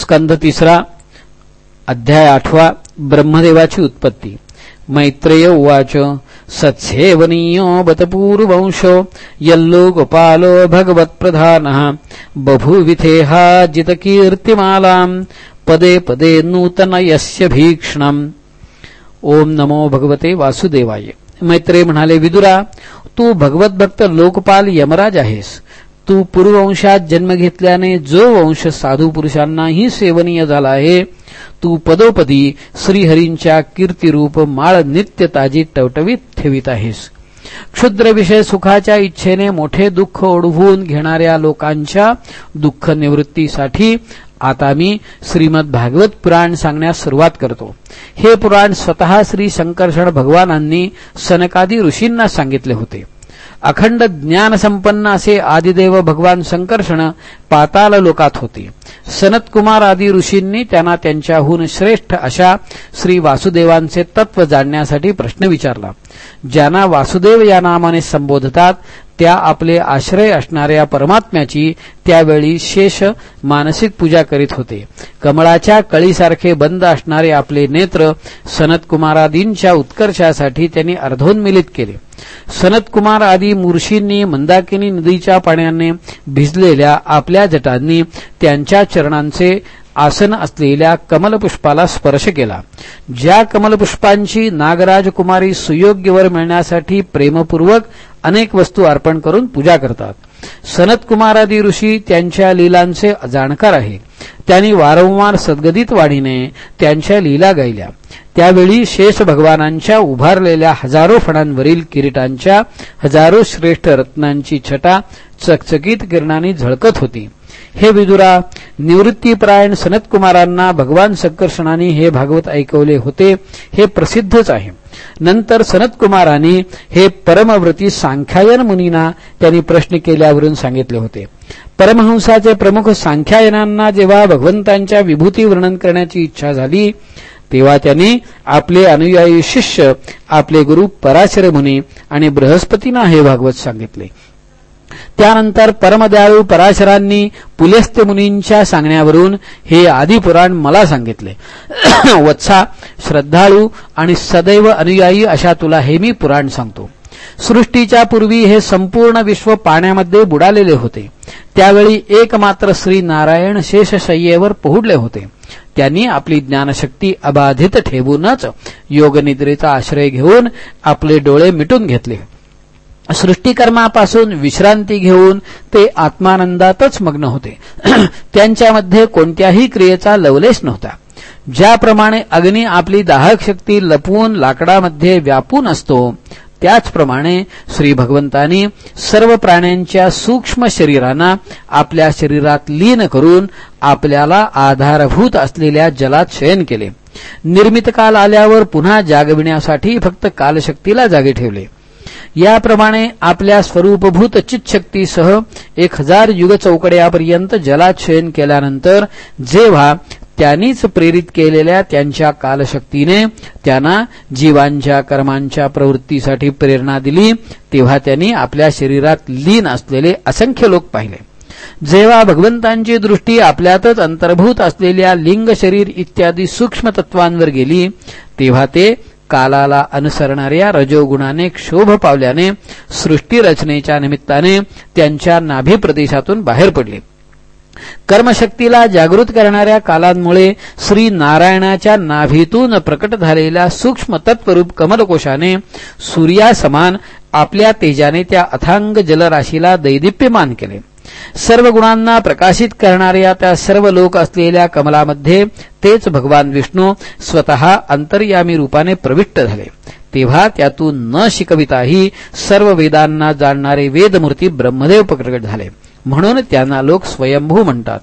स्कंध तिसरा अध्याय आठवा ब्रह्मदेवाची उत्पत्ती. मैत्रेय उवाच सत्सेवनीयो बतपूर्वंश यल्लो गोपालो भगवत्प्रधानः बभूविथेहा जितकीर्तिमालाम् पदे पदे नूतनयस्य भीक्षणम्। ओम नमो भगवते वासुदेवाय। मैत्रेय म्हणाले विदुरा तू भगवत भक्त लोकपाल यमराज आहेस. तू पूर्ववंशात जन्म घेतल्याने जो वंश साधू पुरुषांनाही सेवनीय झाला आहे तू पदोपदी श्रीहरींच्या कीर्तिरूप माळ नित्य ताजी टवटवीत ठेवीत आहेस. क्षुद्र विषय सुखाच्या इच्छेने मोठे दुःख ओढवून घेणाऱ्या लोकांच्या दुःख निवृत्तीसाठी आता मी श्रीमद भागवत पुराण सांगण्यास सुरुवात करतो. हे पुराण स्वतः श्री शंकर्षण भगवानांनी सनकादी ऋषींना सांगितले होते. अखंड ज्ञानसंपन्न असे आदिदेव भगवान संकर्षण पाताल लोकात होते. सनतकुमार आदी ऋषींनी त्यांना त्यांच्याहून श्रेष्ठ अशा श्री वासुदेवांचे तत्व जाणण्यासाठी प्रश्न विचारला. ज्यांना वासुदेव या नामाने संबोधतात त्या आपले आश्रय असणाऱ्या परमात्म्याची त्यावेळी शेष मानसिक पूजा करीत होते. कमळाच्या कळीसारखे बंद असणारे आपले नेत्र सनतकुमारादींच्या उत्कर्षासाठी त्यांनी अर्धोन्मिलित केले. सनतकुमार आदी मुर्शींनी मंदाकिनी नदीच्या पाण्याने भिजलेल्या आपल्या जटांनी त्यांच्या चरणांचे आसन असलेल्या कमलपुष्पाला स्पर्श केला. ज्या कमलपुष्पांची नागराज कुमारी सुयोग्य वर मिळण्यासाठी प्रेमपूर्वक अनेक वस्तू अर्पण करून पूजा करतात. सनतकुमारादी ऋषी त्यांच्या लीलांचे जाणकार आहे. त्यांनी वारंवार सद्गदित वाढीने त्यांच्या लीला गायल्या. त्यावेळी शेष भगवानांच्या उभारलेल्या हजारो फणांवरील किरीटांच्या हजारो श्रेष्ठ रत्नांची छटा चकचकीत किरणांनी झळकत होती. हे विदुरा निवृत्तीपरायण सनतकुमारांना भगवान संकर्षणाने हे भागवत ऐकवले होते हे प्रसिद्धच आहे. नंतर सनतकुमारांनी हे परमव्रती सांख्यायन मुनींना त्यांनी प्रश्न केल्यावरून सांगितले होते. परमहंसाचे प्रमुख सांख्यायनांना जेव्हा भगवंतांच्या विभूती वर्णन करण्याची इच्छा झाली तेव्हा त्यांनी आपले अनुयायी शिष्य आपले गुरु पराशर मुनी आणि बृहस्पतींना हे भागवत सांगितले. त्यानंतर परमदयाळू पराशरांनी पुलस्त्य मुनींच्या सांगण्यावरून हे आदिपुराण मला सांगितले. वत्सा श्रद्धाळू आणि सदैव अनुयायी अशा तुला हे मी पुराण सांगतो. सृष्टीच्या पूर्वी हे संपूर्ण विश्व पाण्यामध्ये बुडालेले होते. त्यावेळी एकमात्र श्री नारायण शेषशय्येवर पोहडले होते. त्यांनी आपली ज्ञानशक्ती अबाधित ठेवूनच योगनिद्रेचा आश्रय घेऊन आपले डोळे मिटून घेतले. सृष्टीकर्मापासून विश्रांती घेऊन ते आत्मानंदातच मग्न होते. त्यांच्यामध्ये कोणत्याही क्रियेचा लवलेश नव्हता. ज्याप्रमाणे अग्नी आपली दाहक शक्ती लपवून लाकडामध्ये व्यापून असतो त्याचप्रमाणे श्री भगवंतानी सर्व प्राण्यांच्या सूक्ष्म शरीरांना आपल्या शरीरात लीन करून आपल्याला आधारभूत असलेल्या जलात शयन केले. निर्मित काल आल्यावर पुन्हा जागविण्यासाठी फक्त कालशक्तीला जागे ठेवले. याप्रमाणे आपल्या स्वरूपभूत चितशक्तीसह एक हजार युग चौकड्यापर्यंत जलात शयन केल्यानंतर जेव्हा त्यांनीच प्रेरित केलेल्या त्यांच्या कालशक्तीने त्यांना जीवांच्या कर्मांच्या प्रवृत्तीसाठी प्रेरणा दिली. तेव्हा त्यांनी आपल्या शरीरात लीन असलेले असंख्य लोक पाहिले. जेव्हा भगवंतांची दृष्टी आपल्यातच अंतर्भूत असलेल्या लिंग शरीर इत्यादी सूक्ष्म तत्वांवर गेली तेव्हा ते कालाला अनुसरणाऱ्या रजोगुणाने क्षोभ पावल्याने सृष्टी रचनेच्या निमित्ताने त्यांच्या नाभी प्रदेशातून बाहेर पडले. कर्मशक्तीला जागृत करणाऱ्या कालांमुळे श्री नारायणाच्या नाभीतून प्रकट झालेल्या सूक्ष्म तत्वरूप कमलकोशाने सूर्यासमान आपल्या तेजाने त्या अथांग जलराशीला दैदिप्यमान केले. सर्व गुणांना प्रकाशित करणाऱ्या त्या सर्व लोक असलेल्या कमलामध्ये तेच भगवान विष्णू स्वतः अंतर्यामी रूपाने प्रविष्ट झाले. तेव्हा त्यातून न शिकविताही सर्व वेदांना जाणणारे वेदमूर्ती ब्रह्मदेव प्रकट झाले. म्हणून त्यांना लोक स्वयंभू म्हणतात.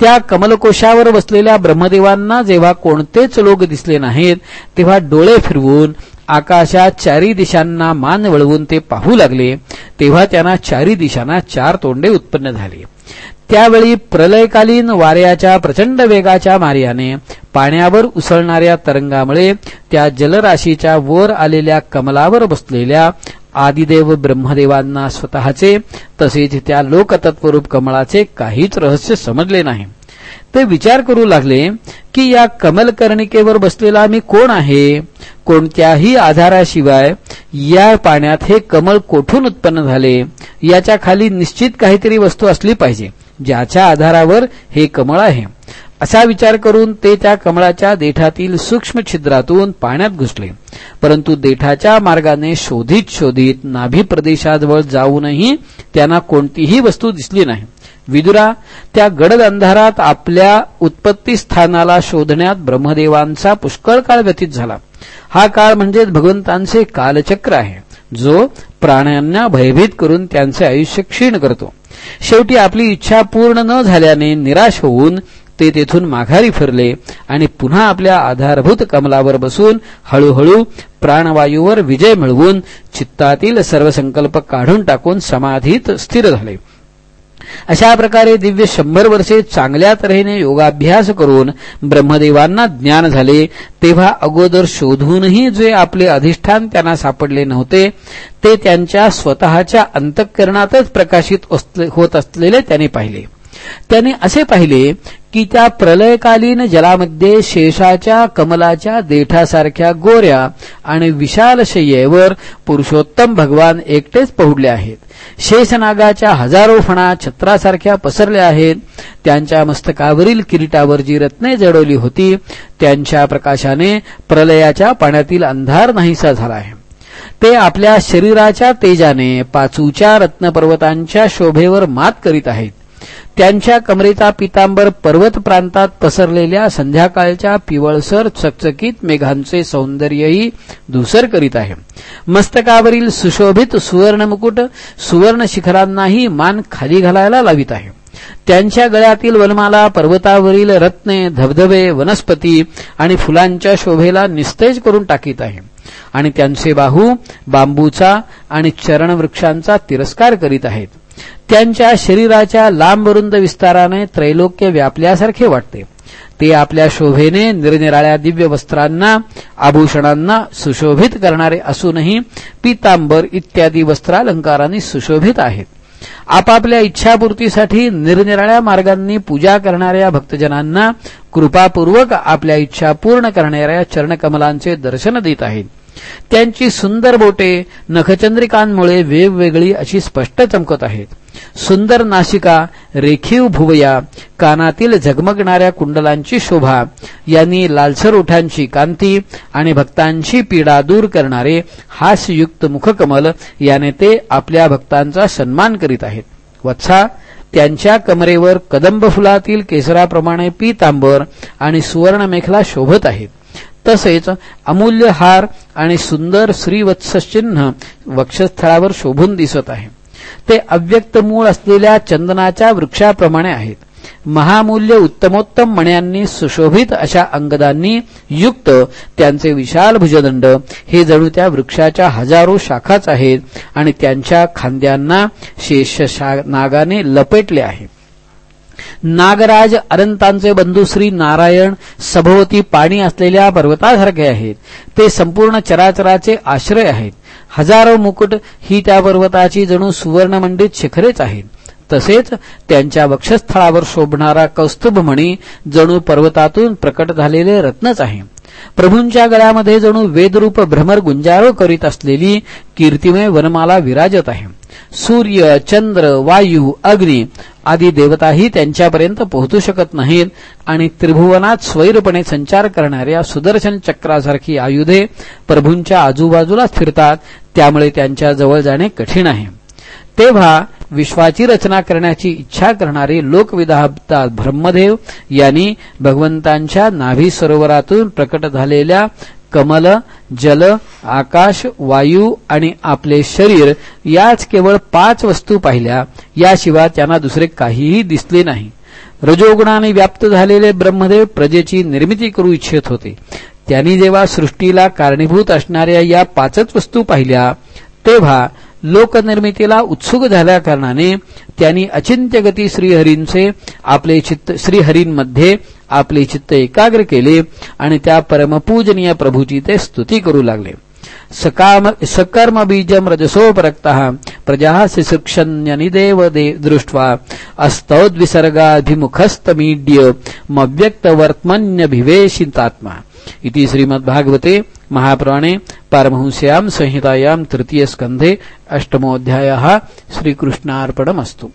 त्या कमलकोशावर बसलेल्या ब्रह्मदेवांना जेव्हा कोणतेच लोक दिसले नाहीत तेव्हा डोळे फिरवून आकाशात चारी दिशांना मान वळवून ते पाहू लागले तेव्हा त्यांना चारी दिशांना चार तोंडे उत्पन्न झाले. त्यावेळी प्रलयकालीन वाऱ्याच्या प्रचंड वेगाच्या मार्याने पाण्यावर उसळणाऱ्या तरंगामुळे त्या जलराशीच्या वर आलेल्या कमलावर बसलेल्या आदिदेव ब्रह्मदेवांना स्वतःचे तसेच त्या लोकतत्वरूप कमळाचे काहीच रहस्य समजले नाही. ते विचार करू लागले की या कमलकर्णिकेवर बसलेला मी कोण आहे? कोणत्याही आधाराशिवाय या पाण्यात हे कमळ कोठून उत्पन्न झाले? याच्या खाली निश्चित काहीतरी वस्तू असली पाहिजे. ज्याच्या आधारावर हे कमळ आहे. असा विचार करून ते त्या कमळाच्या देठातील सूक्ष्म छिद्रातून पाण्यात घुसले. परंतु देठाच्या मार्गाने शोधित शोधित नाभी प्रदेशाजवळ जाऊनही त्यांना कोणतीही वस्तू दिसली नाही. विदुरा त्या गडद अंधारात आपल्या उत्पत्ती स्थानाला शोधण्यात ब्रह्मदेवांचा पुष्कळ काळ व्यतीत झाला. हा काळ म्हणजे भगवंतांचे कालचक्र आहे जो प्राण्यांना भयभीत करून त्यांचे आयुष्य क्षीण करतो. शेवटी आपली इच्छा पूर्ण न झाल्याने निराश होऊन ते तेथून माघारी फिरले आणि पुन्हा आपल्या आधारभूत कमलावर बसून हळूहळू प्राणवायूवर विजय मिळवून चित्तातील सर्व संकल्प काढून टाकून समाधीत स्थिर झाले. अशा प्रकारे दिव्य शंभर वर्षे चांगल्या तऱ्हेने योगाभ्यास करून ब्रह्मदेवांना ज्ञान झाले तेव्हा अगोदर शोधूनही जे आपले अधिष्ठान त्यांना सापडले नव्हते ते त्यांच्या स्वतःच्या अंतःकरणातच प्रकाशित होत असलेले त्याने पाहिले. त्याने असे पाहिले की त्या प्रलयकालीन जलामध्ये शेषाच्या कमलाच्या देठासारख्या गोऱ्या आणि विशाल शय्येवर पुरुषोत्तम भगवान एकटेच पहुडले आहेत. शेषनागाच्या हजारो फणा छत्रासारख्या पसरल्या आहेत. त्यांच्या मस्तकावरील किरीटावर जी रत्ने जडवली होती त्यांच्या प्रकाशाने प्रलयाच्या पाण्यातील अंधार नाहीसा झाला आहे. ते आपल्या शरीराच्या तेजाने पाचूच्या रत्नपर्वतांच्या शोभेवर मात करीत आहेत. त्यांच्या कमरेचा पितांबर पर्वत प्रांतात पसरलेल्या संध्याकाळच्या पिवळसर चकचकीत मेघांचे सौंदर्यही धुसर करीत आहे. मस्तकावरील सुशोभित सुवर्णमुकुट सुवर्ण शिखरांनाही मान खाली घालायला लावित आहे. त्यांच्या गळ्यातील वनमाला पर्वतावरील रत्ने धबधबे वनस्पती आणि फुलांच्या शोभेला निस्तेज करून टाकीत आहे. आणि त्यांचे बाहू बांबूचा आणि चरणवृक्षांचा तिरस्कार करीत आहेत. त्यांच्या शरीराच्या लांबरुंद विस्ताराने त्रैलोक्य व्यापल्यासारखे वाटते. ते आपल्या शोभेने निरनिराळ्या दिव्य वस्त्रांना आभूषणांना सुशोभित करणारे असूनही पितांबर इत्यादी वस्त्रालंकारांनी सुशोभित आहेत. आपापल्या इच्छापूर्तीसाठी निरनिराळ्या मार्गांनी पूजा करणाऱ्या भक्तजनांना कृपापूर्वक आपल्या इच्छा पूर्ण करणाऱ्या चरणकमलांचे दर्शन देत आहेत. त्यांची सुंदर बोटे नखचंद्रिकांमुळे वेगवेगळी अशी स्पष्ट चमकत आहेत. सुंदर नाशिका रेखीव भुवया कानातील झगमगणाऱ्या कुंडलांची शोभा यांनी लालसर ओठांची कांती आणि भक्तांची पीडा दूर करणारे हास्ययुक्त मुखकमल याने ते आपल्या भक्तांचा सन्मान करीत आहेत. वत्सा त्यांच्या कमरेवर कदंब फुलातील केसराप्रमाणे पीतांबर आणि सुवर्णमेखला शोभत आहेत. तसेच अमूल्य हार आणि सुंदर श्रीवत्सचिन्ह वक्षस्थळावर शोभून दिसत आहे. ते अव्यक्त मूळ असलेल्या चंदनाच्या वृक्षाप्रमाणे आहेत. महामूल्य उत्तमोत्तम मण्यांनी सुशोभित अशा अंगदांनी युक्त त्यांचे विशाल भुजदंड हे जणू त्या वृक्षाच्या हजारो शाखाच आहेत आणि त्यांच्या खांद्यांना शेष नागाने लपेटले आहे. नागराज अनंतांचे बंधू श्री नारायण सभोवती पाणी असलेल्या पर्वतासारखे आहेत. ते संपूर्ण चराचराचे आश्रय आहेत. हजारो मुकुट ही त्या पर्वताची जणू सुवर्णमंडित शिखरेच आहेत. तसेच त्यांच्या वक्षस्थळावर शोभणारा कौस्तुभमणी जणू पर्वतातून प्रकट झालेले रत्नच आहे. प्रभूंच्या गळ्यामध्ये जणू वेदरूप भ्रमर गुंजारो करीत असलेली कीर्तिमय वनमाला विराजत आहे. सूर्य चंद्र वायू अग्नी आदी देवताही त्यांच्यापर्यंत पोहोचू शकत नाहीत आणि त्रिभुवनात स्वैरपणे संचार करणाऱ्या सुदर्शन चक्रासारखी आयुधे प्रभूंच्या आजूबाजूला फिरतात त्यामुळे त्यांच्या जवळ जाणे कठीण आहे. तेव्हा विश्वाची रचना करण्याची इच्छा करणारे लोकविधाता ब्रह्मदेव यांनी भगवंतांच्या नाभी सरोवरातून प्रकट झालेल्या कमल जल आकाश वायू आणि आपले शरीर याच केवळ पाच वस्तू पाहिल्या. याशिवाय त्यांना दुसरे काहीही दिसले नाही. रजोगुणाने व्याप्त झालेले ब्रह्मदेव प्रजेची निर्मिती करू इच्छित होते. त्यांनी जेव्हा सृष्टीला कारणीभूत असणाऱ्या या पाचच वस्तू पाहिल्या तेव्हा लोकनिर्मितीला उत्सुक झाल्या कारणाने त्यांनी अचिंत्यगती श्रीहरींचे आपले चित्त श्रीहरींमध्ये आपले चित्त एकाग्र केले आणि त्या परमपूजनीय प्रभूची ते स्तुती करू लागले. सकाम सकर्मबीजं रजसोपरक्तः प्रजाः शिशुक्षन्यनिदेव दे दृष्ट्वा अस्तौद्विसर्गाभिमुखस्तमीड्य मव्यक्तवर्त्मन्यभिवेशितात्मा। इति श्रीमद्भागवते महापुराणे पारमहंस्यां संहितायां तृतीयस्कन्धे अष्टमोऽध्यायः श्रीकृष्णार्पणमस्तु।